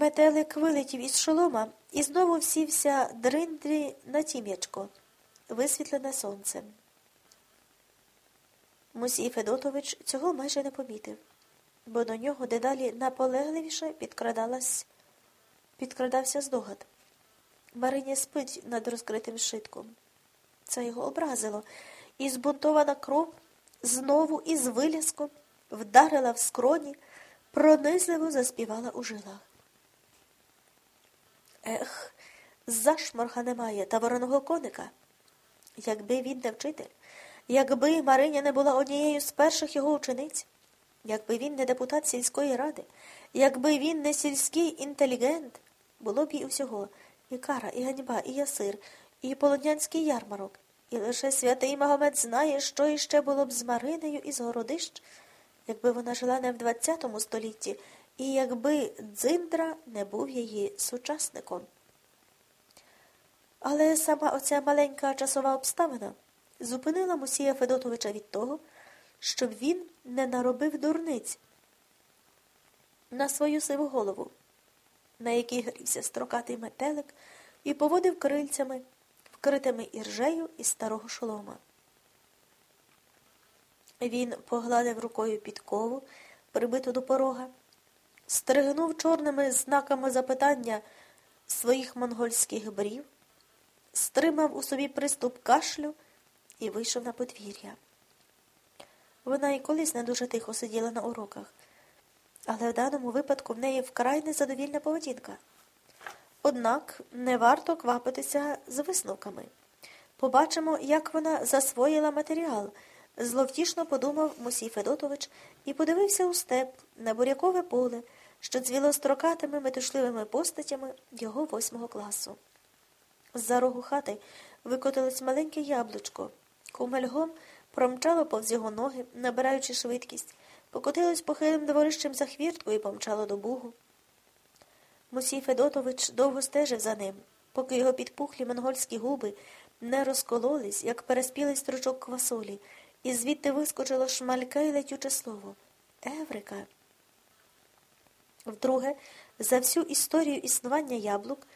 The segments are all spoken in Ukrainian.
Метелик вилетів із шолома і знову всівся дриндрі на тім'ячко, висвітлене сонцем. Мусій Федотович цього майже не помітив, бо до нього дедалі наполегливіше підкрадався здогад. Мариня спить над розкритим шитком. Це його образило, і збунтована кров знову із виляском вдарила в скроні, пронизливо заспівала у жилах. Ех, зашморга немає та вороного коника. Якби він не вчитель, якби Мариня не була однією з перших його учениць, якби він не депутат сільської ради, якби він не сільський інтелігент, було б і усього і кара, і ганьба, і ясир, і полонянський ярмарок. І лише святий Магомед знає, що іще було б з Маринею із Городищ, якби вона жила не в ХХ столітті, і якби Дзиндра не був її сучасником. Але сама оця маленька часова обставина зупинила Мусія Федотовича від того, щоб він не наробив дурниць на свою сиву голову, на якій грівся строкатий метелик і поводив крильцями, вкритими іржею із старого шолома. Він погладив рукою підкову, прибиту до порога, стригнув чорними знаками запитання своїх монгольських брів, стримав у собі приступ кашлю і вийшов на подвір'я. Вона і колись не дуже тихо сиділа на уроках, але в даному випадку в неї вкрай незадовільна поведінка. Однак не варто квапитися з висновками. Побачимо, як вона засвоїла матеріал, зловтішно подумав Мусій Федотович і подивився у степ на бурякове поле, що цвіло строкатими метушливими постатями його восьмого класу. З-за рогу хати викотилось маленьке яблучко. Кумельгом промчало повз його ноги, набираючи швидкість, покотилось похилим дворищем за хвіртку і помчало до бугу. Мусій Федотович довго стежив за ним, поки його підпухлі монгольські губи не розкололись, як переспілий стручок квасолі, і звідти вискочило шмальке й летюче слово Еврика. Вдруге, за всю історію існування яблук,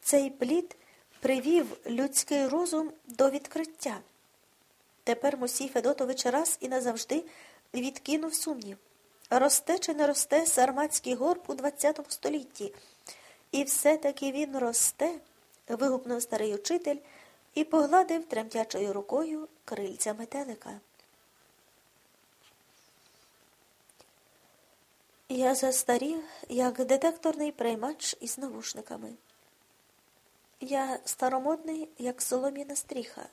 цей плід привів людський розум до відкриття. Тепер Мусій Федотович раз і назавжди відкинув сумнів. Росте чи не росте сарматський горб у ХХ столітті. І все-таки він росте, вигукнув старий учитель і погладив тремтячою рукою крильця метелика. Я застарів, як детекторний приймач із навушниками. Я старомодний, як солом'яна стріха.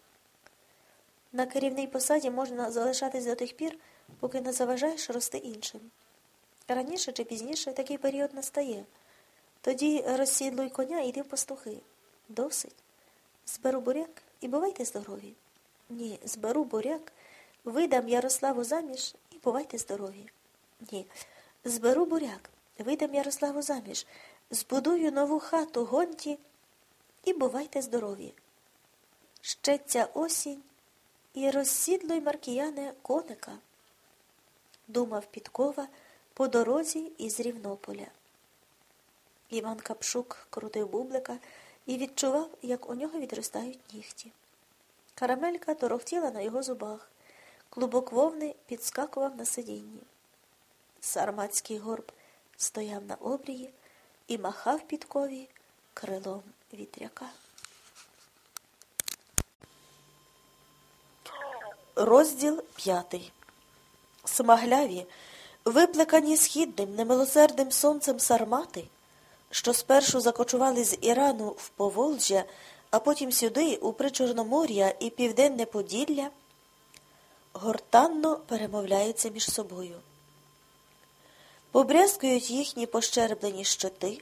На керівній посаді можна залишатись до тих пір, поки не заважаєш рости іншим. Раніше чи пізніше такий період настає. Тоді розсідлуй коня і йди в пастухи. Досить. Зберу буряк і бувайте здорові. Ні, зберу буряк, видам Ярославу заміж і бувайте здорові. Ні, зберу буряк, видам Ярославу заміж, збудую нову хату гонті і бувайте здорові. Ще ця осінь і розсідлуй маркіяне коника, думав Підкова по дорозі із Рівнополя. Іван Капшук крутив бублика і відчував, як у нього відростають нігті. Карамелька торохтіла на його зубах, клубок вовни підскакував на сидінні. Сарматський горб стояв на обрії і махав підкові крилом вітряка. Розділ п'ятий. Смагляві, виплекані східним немилосердним сонцем сармати, що спершу закочували з Ірану в Поволжя, а потім сюди, у Причорномор'я і Південне Поділля, гортанно перемовляються між собою. Побрязкують їхні пощерблені щити,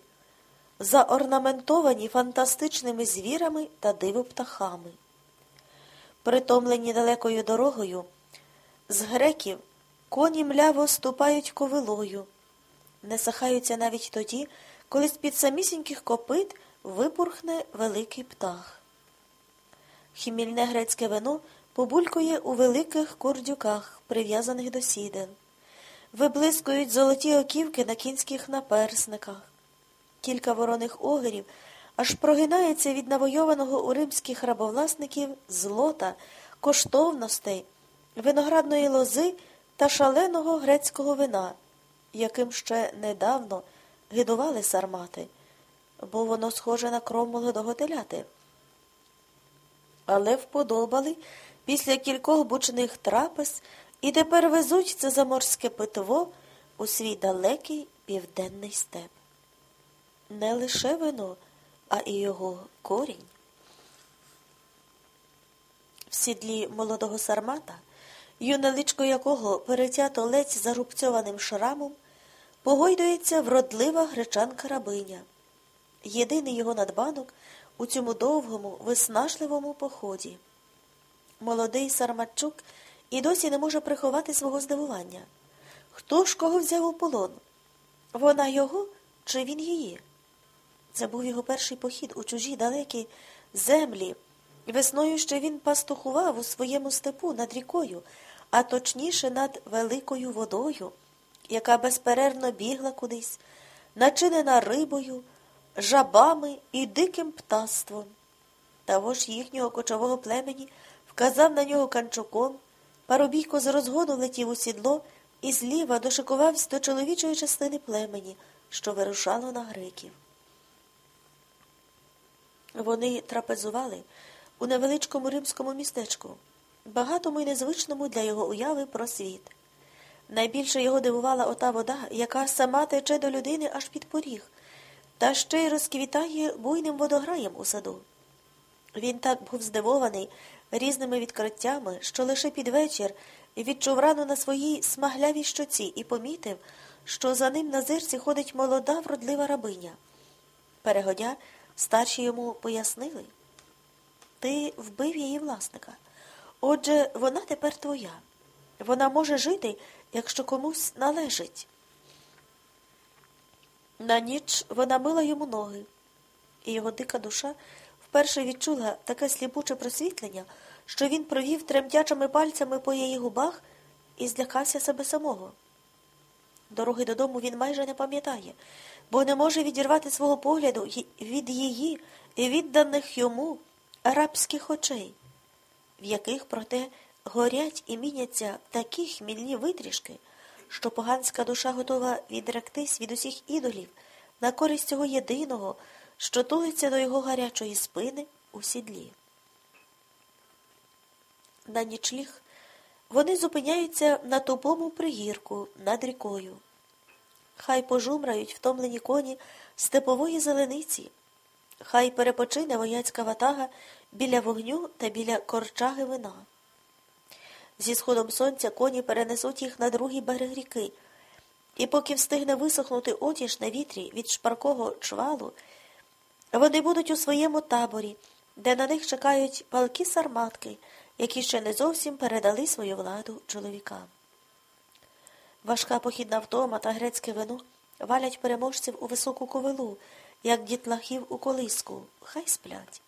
заорнаментовані фантастичними звірами та дивоптахами. Притомлені далекою дорогою, з греків коні мляво ступають ковилою, не сахаються навіть тоді, коли з-під самісіньких копит випурхне великий птах. Хімільне грецьке вино побулькує у великих курдюках, прив'язаних до сіден. Виблискують золоті оківки на кінських наперсниках. кілька вороних огерів, аж прогинається від навойованого у римських рабовласників злота, коштовностей, виноградної лози та шаленого грецького вина, яким ще недавно гидували сармати, бо воно схоже на кров молодого теляти. Але вподобали після кількох бучних трапез і тепер везуть це заморське питво у свій далекий південний степ. Не лише вино, а і його корінь. В сідлі молодого сармата, юне личко якого перетято ледь зарубцьованим шрамом, погойдується вродлива гречанка рабиня, єдиний його надбанок у цьому довгому, виснажливому поході. Молодий Сарматчук і досі не може приховати свого здивування. Хто ж кого взяв у полон? Вона його чи він її? Це був його перший похід у чужі далекі землі. Весною ще він пастухував у своєму степу над рікою, а точніше над великою водою, яка безперервно бігла кудись, начинена рибою, жабами і диким птаством. Того ж їхнього кочового племені вказав на нього канчуком, парубійко з розгону летів у сідло і зліва дошикувався до чоловічої частини племені, що вирушало на греків. Вони трапезували у невеличкому римському містечку, багатому і незвичному для його уяви про світ. Найбільше його дивувала ота вода, яка сама тече до людини аж під поріг, та ще й розквітає буйним водограєм у саду. Він так був здивований різними відкриттями, що лише під вечір відчув рану на своїй смаглявій щоці і помітив, що за ним на зирці ходить молода вродлива рабиня. Перегодя, старші йому пояснили ти вбив її власника. Отже, вона тепер твоя. Вона може жити, якщо комусь належить. На ніч вона мила йому ноги, і його дика душа вперше відчула таке сліпуче просвітлення, що він провів тремтячими пальцями по її губах і злякався себе самого. Дороги додому він майже не пам'ятає, бо не може відірвати свого погляду від її і відданих йому арабських очей, в яких, проте, горять і міняться такі хмільні витрішки, що поганська душа готова відректись від усіх ідолів на користь цього єдиного, що тулиться до його гарячої спини у сідлі. На нічліг вони зупиняються на тупому пригірку над рікою. Хай пожумрають втомлені коні степової зелениці, хай перепочине вояцька ватага біля вогню та біля корчаги вина. Зі сходом сонця коні перенесуть їх на другий берег ріки, і поки встигне висохнути одіж на вітрі від шпаркого чвалу, вони будуть у своєму таборі, де на них чекають палки сарматки, які ще не зовсім передали свою владу чоловікам. Важка похідна втома та грецьке вино валять переможців у високу ковилу, як дітлахів у колиску, хай сплять.